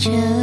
just